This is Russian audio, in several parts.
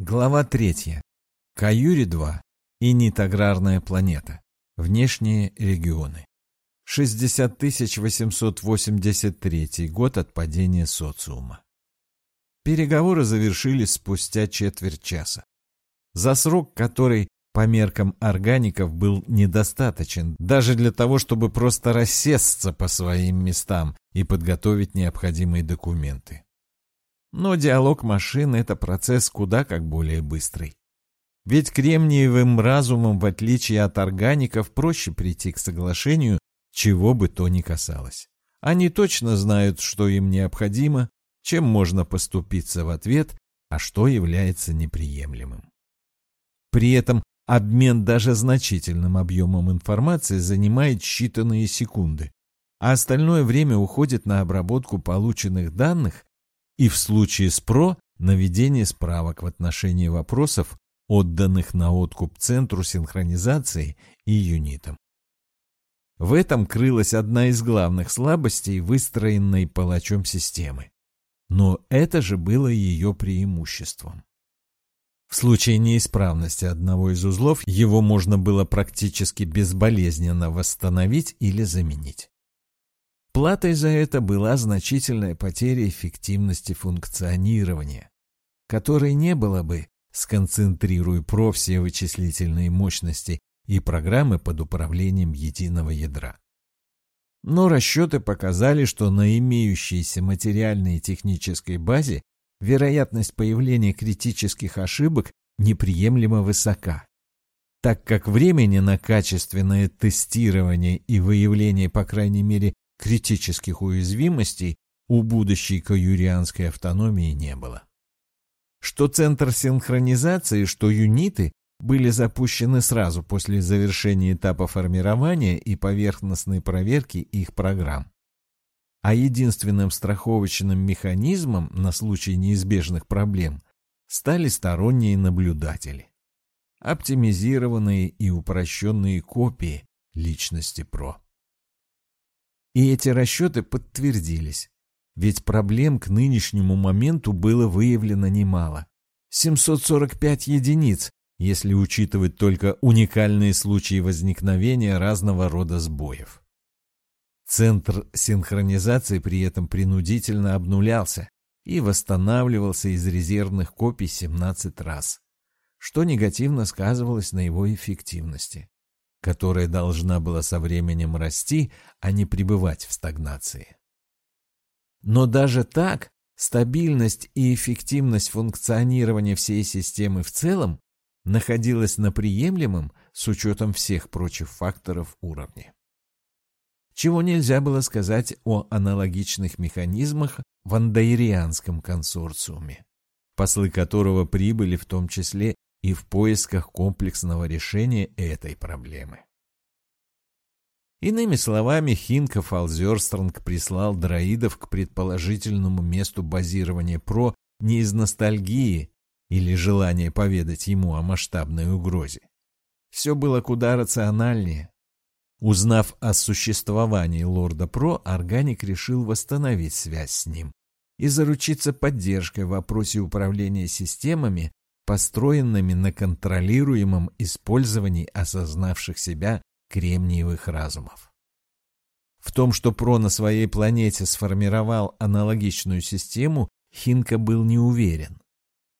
Глава третья. Каюри-2 и нитаграрная планета. Внешние регионы. 60 883 год от падения социума. Переговоры завершились спустя четверть часа. За срок, который по меркам органиков был недостаточен даже для того, чтобы просто рассесться по своим местам и подготовить необходимые документы. Но диалог машин — это процесс куда как более быстрый. Ведь кремниевым разумом, в отличие от органиков, проще прийти к соглашению, чего бы то ни касалось. Они точно знают, что им необходимо, чем можно поступиться в ответ, а что является неприемлемым. При этом обмен даже значительным объемом информации занимает считанные секунды, а остальное время уходит на обработку полученных данных и в случае с ПРО наведение справок в отношении вопросов, отданных на откуп Центру синхронизации и юнитам. В этом крылась одна из главных слабостей выстроенной палачом системы. Но это же было ее преимуществом. В случае неисправности одного из узлов его можно было практически безболезненно восстановить или заменить. Платой за это была значительная потеря эффективности функционирования, которой не было бы, сконцентрируя про все вычислительные мощности и программы под управлением единого ядра. Но расчеты показали, что на имеющейся материальной и технической базе вероятность появления критических ошибок неприемлемо высока, так как времени на качественное тестирование и выявление, по крайней мере, критических уязвимостей у будущей каюрианской автономии не было. Что центр синхронизации, что юниты были запущены сразу после завершения этапа формирования и поверхностной проверки их программ. А единственным страховочным механизмом на случай неизбежных проблем стали сторонние наблюдатели. Оптимизированные и упрощенные копии личности ПРО. И эти расчеты подтвердились. Ведь проблем к нынешнему моменту было выявлено немало. 745 единиц, если учитывать только уникальные случаи возникновения разного рода сбоев. Центр синхронизации при этом принудительно обнулялся и восстанавливался из резервных копий 17 раз, что негативно сказывалось на его эффективности которая должна была со временем расти, а не пребывать в стагнации. Но даже так стабильность и эффективность функционирования всей системы в целом находилась на приемлемом с учетом всех прочих факторов уровне. Чего нельзя было сказать о аналогичных механизмах в андайрианском консорциуме, послы которого прибыли в том числе и в поисках комплексного решения этой проблемы. Иными словами, Хинка Фалзерстронг прислал дроидов к предположительному месту базирования ПРО не из ностальгии или желания поведать ему о масштабной угрозе. Все было куда рациональнее. Узнав о существовании лорда Про, Органик решил восстановить связь с ним и заручиться поддержкой в вопросе управления системами, построенными на контролируемом использовании осознавших себя кремниевых разумов. В том, что Про на своей планете сформировал аналогичную систему, Хинка был не уверен.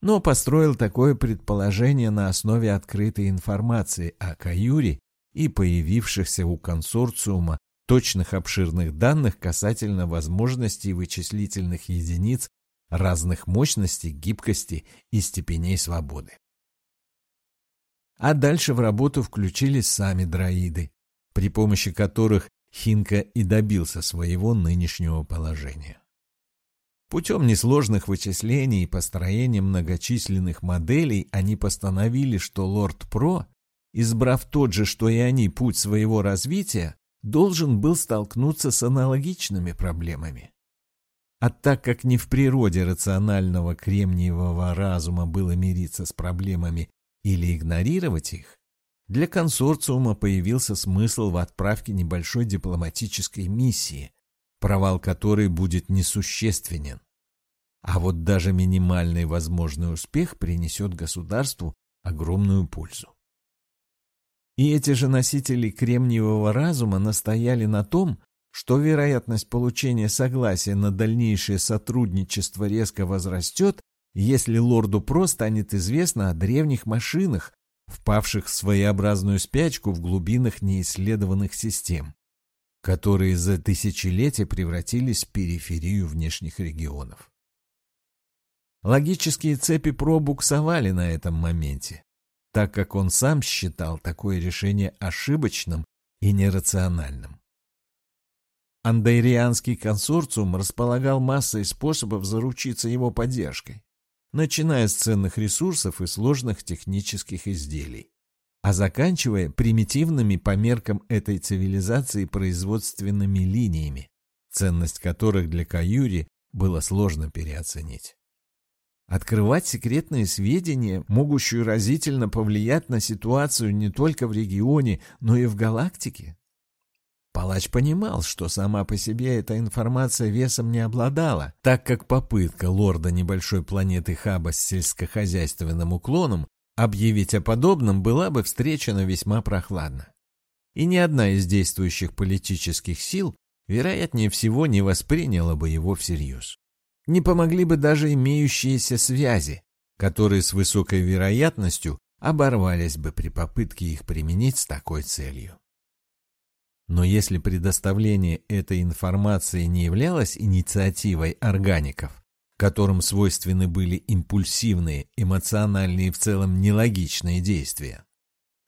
Но построил такое предположение на основе открытой информации о Каюре и появившихся у консорциума точных обширных данных касательно возможностей вычислительных единиц разных мощностей, гибкости и степеней свободы. А дальше в работу включились сами дроиды, при помощи которых Хинка и добился своего нынешнего положения. Путем несложных вычислений и построения многочисленных моделей они постановили, что Лорд Про, избрав тот же, что и они, путь своего развития, должен был столкнуться с аналогичными проблемами. А так как не в природе рационального кремниевого разума было мириться с проблемами или игнорировать их, для консорциума появился смысл в отправке небольшой дипломатической миссии, провал которой будет несущественен. А вот даже минимальный возможный успех принесет государству огромную пользу. И эти же носители кремниевого разума настояли на том, что вероятность получения согласия на дальнейшее сотрудничество резко возрастет, если лорду Про станет известно о древних машинах, впавших в своеобразную спячку в глубинах неисследованных систем, которые за тысячелетия превратились в периферию внешних регионов. Логические цепи Про буксовали на этом моменте, так как он сам считал такое решение ошибочным и нерациональным. Андайрианский консорциум располагал массой способов заручиться его поддержкой, начиная с ценных ресурсов и сложных технических изделий, а заканчивая примитивными по меркам этой цивилизации производственными линиями, ценность которых для Каюри было сложно переоценить. Открывать секретные сведения, могущие разительно повлиять на ситуацию не только в регионе, но и в галактике? Палач понимал, что сама по себе эта информация весом не обладала, так как попытка лорда небольшой планеты Хаба с сельскохозяйственным уклоном объявить о подобном была бы встречена весьма прохладно. И ни одна из действующих политических сил, вероятнее всего, не восприняла бы его всерьез. Не помогли бы даже имеющиеся связи, которые с высокой вероятностью оборвались бы при попытке их применить с такой целью. Но если предоставление этой информации не являлось инициативой органиков, которым свойственны были импульсивные, эмоциональные и в целом нелогичные действия,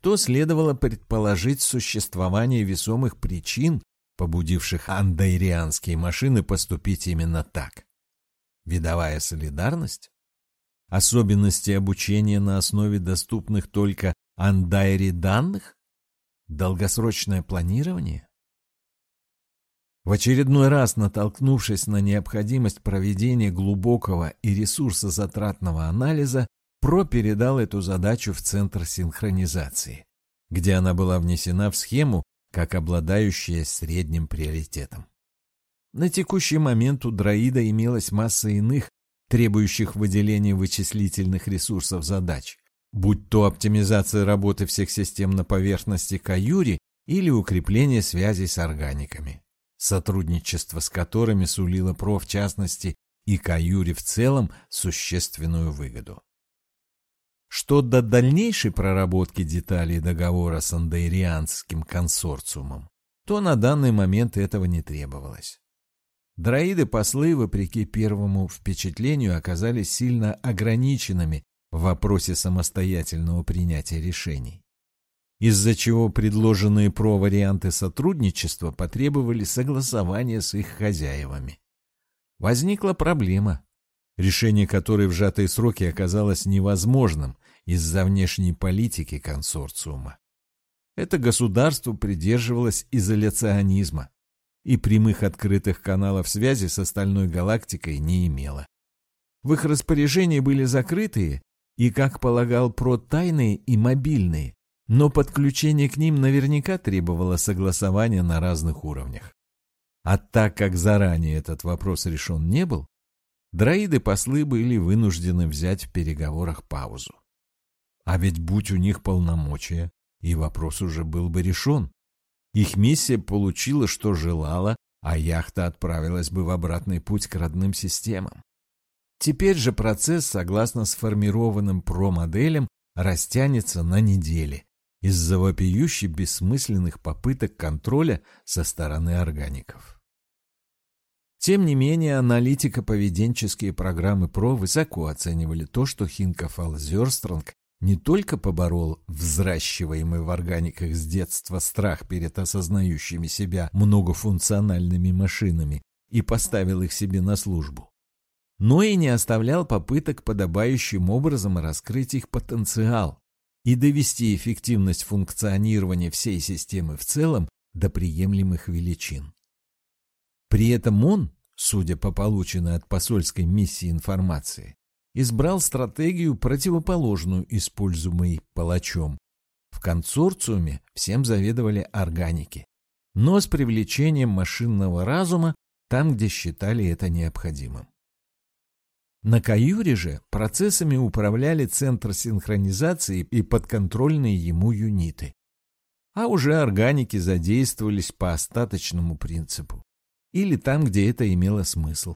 то следовало предположить существование весомых причин, побудивших андайрианские машины поступить именно так. Видовая солидарность? Особенности обучения на основе доступных только андайри данных? Долгосрочное планирование? В очередной раз натолкнувшись на необходимость проведения глубокого и ресурсозатратного анализа, ПРО передал эту задачу в Центр синхронизации, где она была внесена в схему как обладающая средним приоритетом. На текущий момент у дроида имелась масса иных, требующих выделения вычислительных ресурсов задач, будь то оптимизация работы всех систем на поверхности Каюри или укрепление связей с органиками, сотрудничество с которыми сулило ПРО в частности и Каюри в целом существенную выгоду. Что до дальнейшей проработки деталей договора с андейрианским консорциумом, то на данный момент этого не требовалось. Дроиды-послы, вопреки первому впечатлению, оказались сильно ограниченными в вопросе самостоятельного принятия решений, из-за чего предложенные про-варианты сотрудничества потребовали согласования с их хозяевами. Возникла проблема, решение которой в сжатые сроки оказалось невозможным из-за внешней политики консорциума. Это государство придерживалось изоляционизма и прямых открытых каналов связи с остальной галактикой не имело. В их распоряжении были закрытые и, как полагал Прот, тайные и мобильные, но подключение к ним наверняка требовало согласования на разных уровнях. А так как заранее этот вопрос решен не был, дроиды-послы были вынуждены взять в переговорах паузу. А ведь будь у них полномочия, и вопрос уже был бы решен. Их миссия получила, что желала, а яхта отправилась бы в обратный путь к родным системам. Теперь же процесс, согласно сформированным про-моделям, растянется на недели из-за вопиющих бессмысленных попыток контроля со стороны органиков. Тем не менее, аналитико-поведенческие программы ПРО высоко оценивали то, что Хинкофал Зерстронг не только поборол взращиваемый в органиках с детства страх перед осознающими себя многофункциональными машинами и поставил их себе на службу, но и не оставлял попыток подобающим образом раскрыть их потенциал и довести эффективность функционирования всей системы в целом до приемлемых величин. При этом он, судя по полученной от посольской миссии информации, избрал стратегию, противоположную используемой палачом. В консорциуме всем заведовали органики, но с привлечением машинного разума там, где считали это необходимым. На Каюре же процессами управляли Центр синхронизации и подконтрольные ему юниты. А уже органики задействовались по остаточному принципу. Или там, где это имело смысл.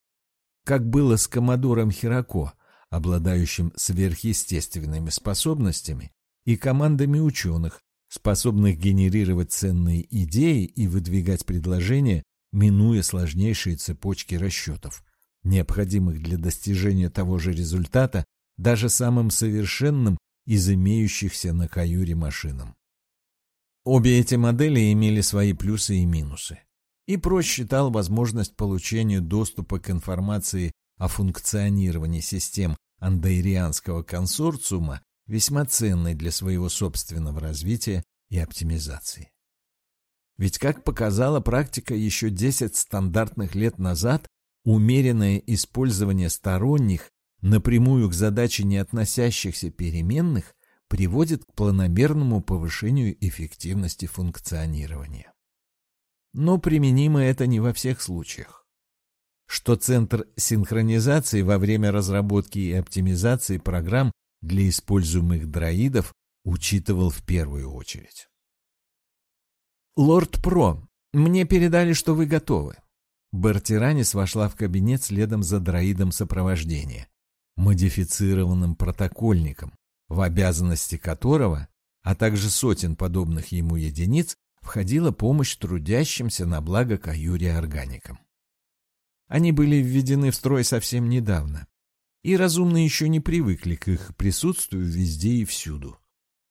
Как было с Коммодором Хирако, обладающим сверхъестественными способностями, и командами ученых, способных генерировать ценные идеи и выдвигать предложения, минуя сложнейшие цепочки расчетов, необходимых для достижения того же результата даже самым совершенным из имеющихся на каюре машинам. Обе эти модели имели свои плюсы и минусы. И Про считал возможность получения доступа к информации о функционировании систем андайрианского консорциума весьма ценной для своего собственного развития и оптимизации. Ведь, как показала практика еще 10 стандартных лет назад, умеренное использование сторонних, напрямую к задаче не относящихся переменных, приводит к планомерному повышению эффективности функционирования. Но применимо это не во всех случаях. Что Центр синхронизации во время разработки и оптимизации программ для используемых дроидов учитывал в первую очередь. «Лорд Про, мне передали, что вы готовы». Бартиранис вошла в кабинет следом за дроидом сопровождения, модифицированным протокольником, в обязанности которого, а также сотен подобных ему единиц, входила помощь трудящимся на благо каюре органикам. Они были введены в строй совсем недавно, и разумные еще не привыкли к их присутствию везде и всюду.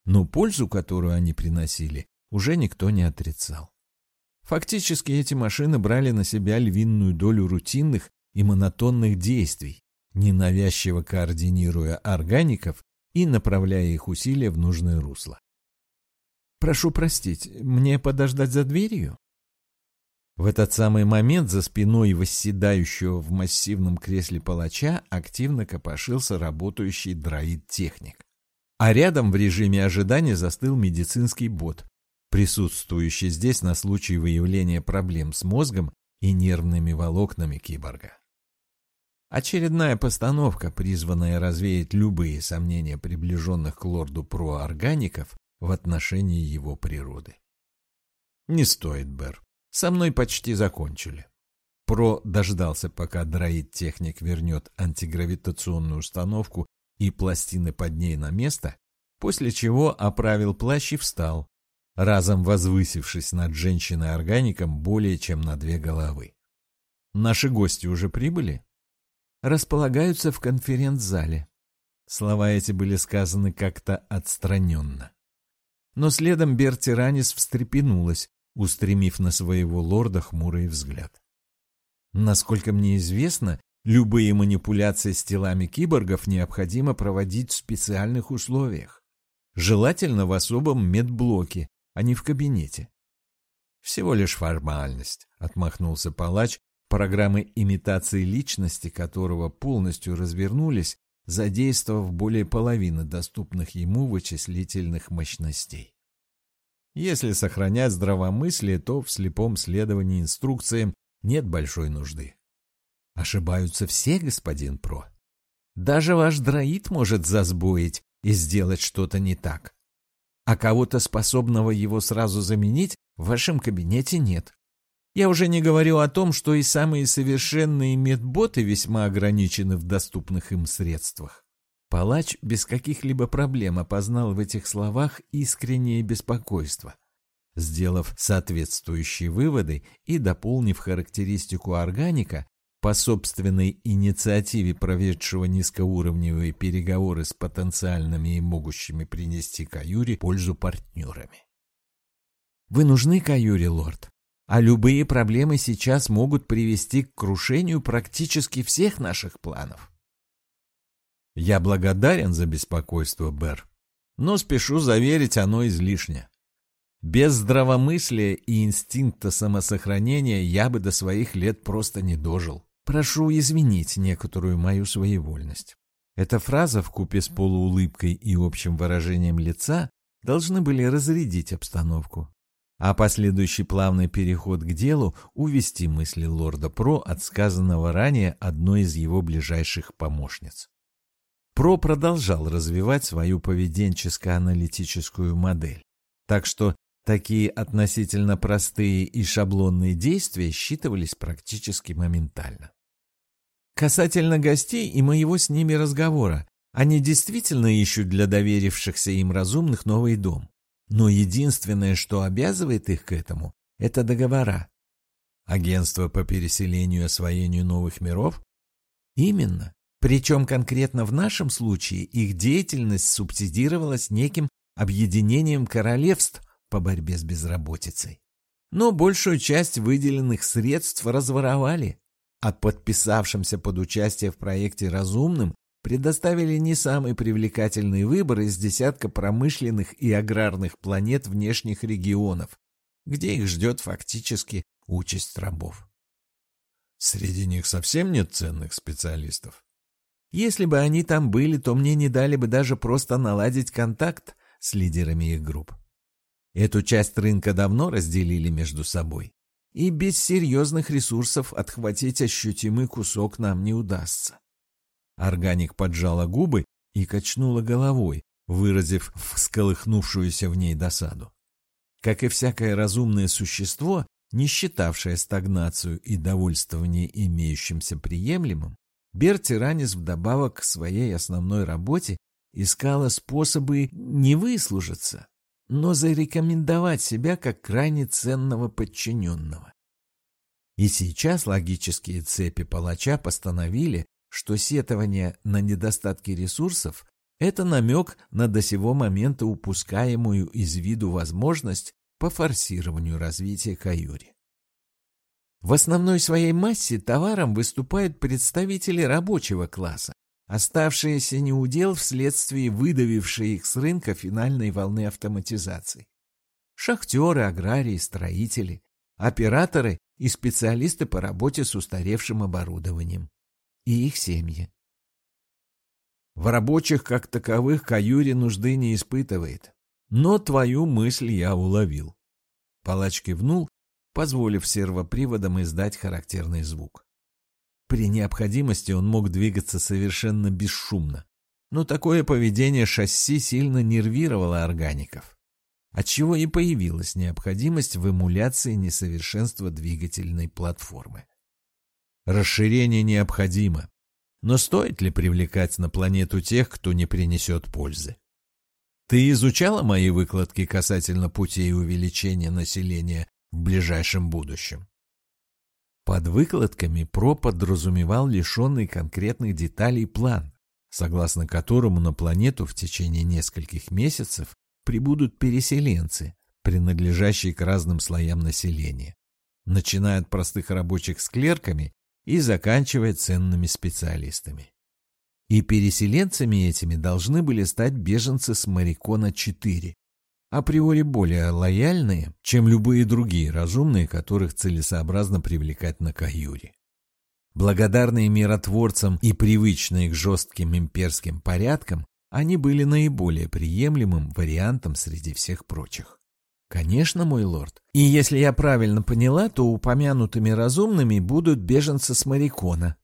Но пользу, которую они приносили, уже никто не отрицал. Фактически эти машины брали на себя львиную долю рутинных и монотонных действий, ненавязчиво координируя органиков и направляя их усилия в нужное русло. «Прошу простить, мне подождать за дверью?» В этот самый момент за спиной восседающего в массивном кресле палача активно копошился работающий дроид-техник. А рядом в режиме ожидания застыл медицинский бот, присутствующий здесь на случай выявления проблем с мозгом и нервными волокнами киборга. Очередная постановка, призванная развеять любые сомнения приближенных к лорду прооргаников в отношении его природы. Не стоит, Бер. Со мной почти закончили. Про дождался, пока дроид-техник вернет антигравитационную установку и пластины под ней на место, после чего оправил плащ и встал, разом возвысившись над женщиной-органиком более чем на две головы. Наши гости уже прибыли? Располагаются в конференц-зале. Слова эти были сказаны как-то отстраненно. Но следом Берти Ранис встрепенулась, устремив на своего лорда хмурый взгляд. Насколько мне известно, любые манипуляции с телами киборгов необходимо проводить в специальных условиях. Желательно в особом медблоке, а не в кабинете. «Всего лишь формальность», — отмахнулся палач, программы имитации личности которого полностью развернулись, задействовав более половины доступных ему вычислительных мощностей. Если сохранять здравомыслие, то в слепом следовании инструкциям нет большой нужды. Ошибаются все, господин Про. Даже ваш дроид может засбоить и сделать что-то не так. А кого-то способного его сразу заменить в вашем кабинете нет. Я уже не говорю о том, что и самые совершенные медботы весьма ограничены в доступных им средствах. Палач без каких-либо проблем опознал в этих словах искреннее беспокойство. Сделав соответствующие выводы и дополнив характеристику органика, по собственной инициативе проведшего низкоуровневые переговоры с потенциальными и могущими принести Каюре пользу партнерами. «Вы нужны Каюре, лорд, а любые проблемы сейчас могут привести к крушению практически всех наших планов. Я благодарен за беспокойство, Бер, но спешу заверить, оно излишне. Без здравомыслия и инстинкта самосохранения я бы до своих лет просто не дожил. Прошу извинить некоторую мою своевольность. Эта фраза в купе с полуулыбкой и общим выражением лица должны были разрядить обстановку. а последующий плавный переход к делу увести мысли лорда Про от сказанного ранее одной из его ближайших помощниц. Про продолжал развивать свою поведенческо-аналитическую модель, так что такие относительно простые и шаблонные действия считывались практически моментально. Касательно гостей и моего с ними разговора, они действительно ищут для доверившихся им разумных новый дом. Но единственное, что обязывает их к этому, это договора. Агентство по переселению и освоению новых миров? Именно. Причем конкретно в нашем случае их деятельность субсидировалась неким объединением королевств по борьбе с безработицей. Но большую часть выделенных средств разворовали, а подписавшимся под участие в проекте разумным предоставили не самый привлекательный выбор из десятка промышленных и аграрных планет внешних регионов, где их ждет фактически участь рабов. Среди них совсем нет ценных специалистов. Если бы они там были, то мне не дали бы даже просто наладить контакт с лидерами их групп. Эту часть рынка давно разделили между собой, и без серьезных ресурсов отхватить ощутимый кусок нам не удастся. Органик поджала губы и качнула головой, выразив всколыхнувшуюся в ней досаду. Как и всякое разумное существо, не считавшее стагнацию и довольствование имеющимся приемлемым, Берти Ранис вдобавок к своей основной работе искала способы не выслужиться, но зарекомендовать себя как крайне ценного подчиненного. И сейчас логические цепи палача постановили, что сетование на недостатки ресурсов – это намек на до сего момента упускаемую из виду возможность по форсированию развития Каюри. В основной своей массе товаром выступают представители рабочего класса, оставшиеся неудел вследствие выдавившей их с рынка финальной волны автоматизации. Шахтеры, аграрии, строители, операторы и специалисты по работе с устаревшим оборудованием и их семьи. В рабочих, как таковых, Каюри нужды не испытывает. Но твою мысль я уловил. Палач кивнул, позволив сервоприводам издать характерный звук. При необходимости он мог двигаться совершенно бесшумно, но такое поведение шасси сильно нервировало органиков, отчего и появилась необходимость в эмуляции несовершенства двигательной платформы. Расширение необходимо. Но стоит ли привлекать на планету тех, кто не принесет пользы? Ты изучала мои выкладки касательно путей увеличения населения в ближайшем будущем? Под выкладками ПРО подразумевал лишенный конкретных деталей план, согласно которому на планету в течение нескольких месяцев прибудут переселенцы, принадлежащие к разным слоям населения, начиная от простых рабочих с клерками и заканчивая ценными специалистами. И переселенцами этими должны были стать беженцы с Марикона-4, априори более лояльные, чем любые другие разумные, которых целесообразно привлекать на Каюре. Благодарные миротворцам и привычные к жестким имперским порядкам, они были наиболее приемлемым вариантом среди всех прочих. «Конечно, мой лорд. И если я правильно поняла, то упомянутыми разумными будут беженцы с Марикона».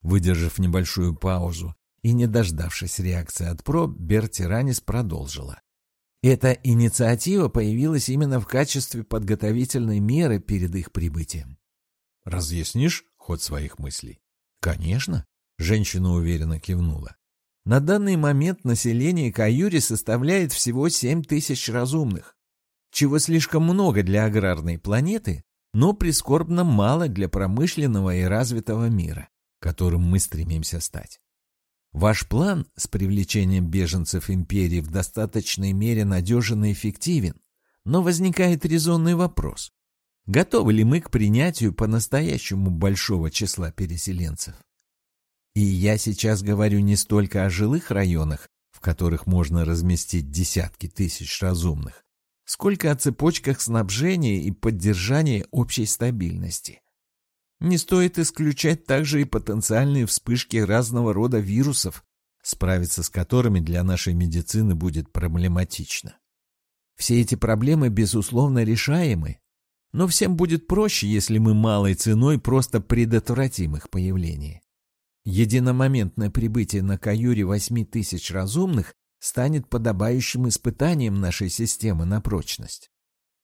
Выдержав небольшую паузу и не дождавшись реакции от Про, Берти Ранис продолжила. Эта инициатива появилась именно в качестве подготовительной меры перед их прибытием. «Разъяснишь ход своих мыслей?» «Конечно», — женщина уверенно кивнула. «На данный момент население Каюри составляет всего семь тысяч разумных чего слишком много для аграрной планеты, но прискорбно мало для промышленного и развитого мира, которым мы стремимся стать. Ваш план с привлечением беженцев империи в достаточной мере надежен и эффективен, но возникает резонный вопрос. Готовы ли мы к принятию по-настоящему большого числа переселенцев? И я сейчас говорю не столько о жилых районах, в которых можно разместить десятки тысяч разумных, сколько о цепочках снабжения и поддержания общей стабильности. Не стоит исключать также и потенциальные вспышки разного рода вирусов, справиться с которыми для нашей медицины будет проблематично. Все эти проблемы, безусловно, решаемы. Но всем будет проще, если мы малой ценой просто предотвратим их появление. Единомоментное прибытие на Каюре восьми тысяч разумных станет подобающим испытанием нашей системы на прочность.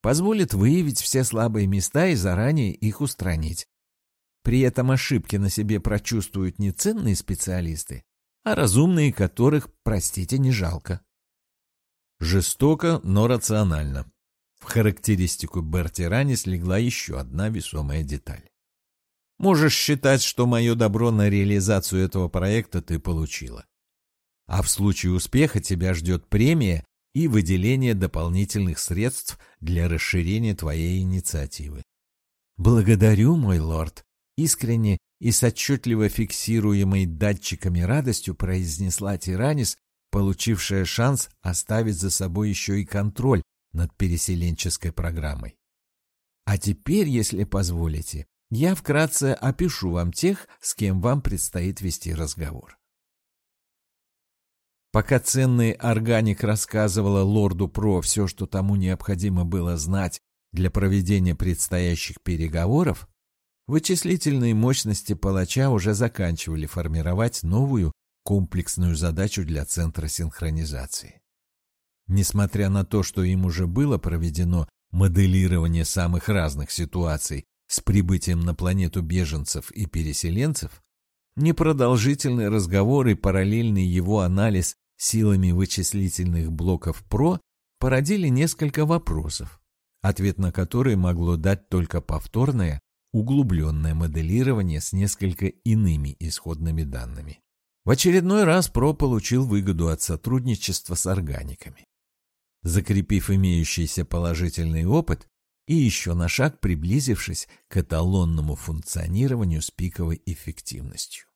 Позволит выявить все слабые места и заранее их устранить. При этом ошибки на себе прочувствуют не ценные специалисты, а разумные, которых, простите, не жалко. Жестоко, но рационально. В характеристику Берти Ранис легла еще одна весомая деталь. Можешь считать, что мое добро на реализацию этого проекта ты получила. А в случае успеха тебя ждет премия и выделение дополнительных средств для расширения твоей инициативы. Благодарю, мой лорд, искренне и с отчетливо фиксируемой датчиками радостью произнесла Тиранис, получившая шанс оставить за собой еще и контроль над переселенческой программой. А теперь, если позволите, я вкратце опишу вам тех, с кем вам предстоит вести разговор. Пока ценный органик рассказывала лорду про все, что тому необходимо было знать для проведения предстоящих переговоров, вычислительные мощности палача уже заканчивали формировать новую комплексную задачу для Центра синхронизации. Несмотря на то, что им уже было проведено моделирование самых разных ситуаций с прибытием на планету беженцев и переселенцев, непродолжительный разговор и параллельный его анализ силами вычислительных блоков ПРО породили несколько вопросов, ответ на которые могло дать только повторное, углубленное моделирование с несколько иными исходными данными. В очередной раз ПРО получил выгоду от сотрудничества с органиками. Закрепив имеющийся положительный опыт и еще на шаг приблизившись к эталонному функционированию с пиковой эффективностью.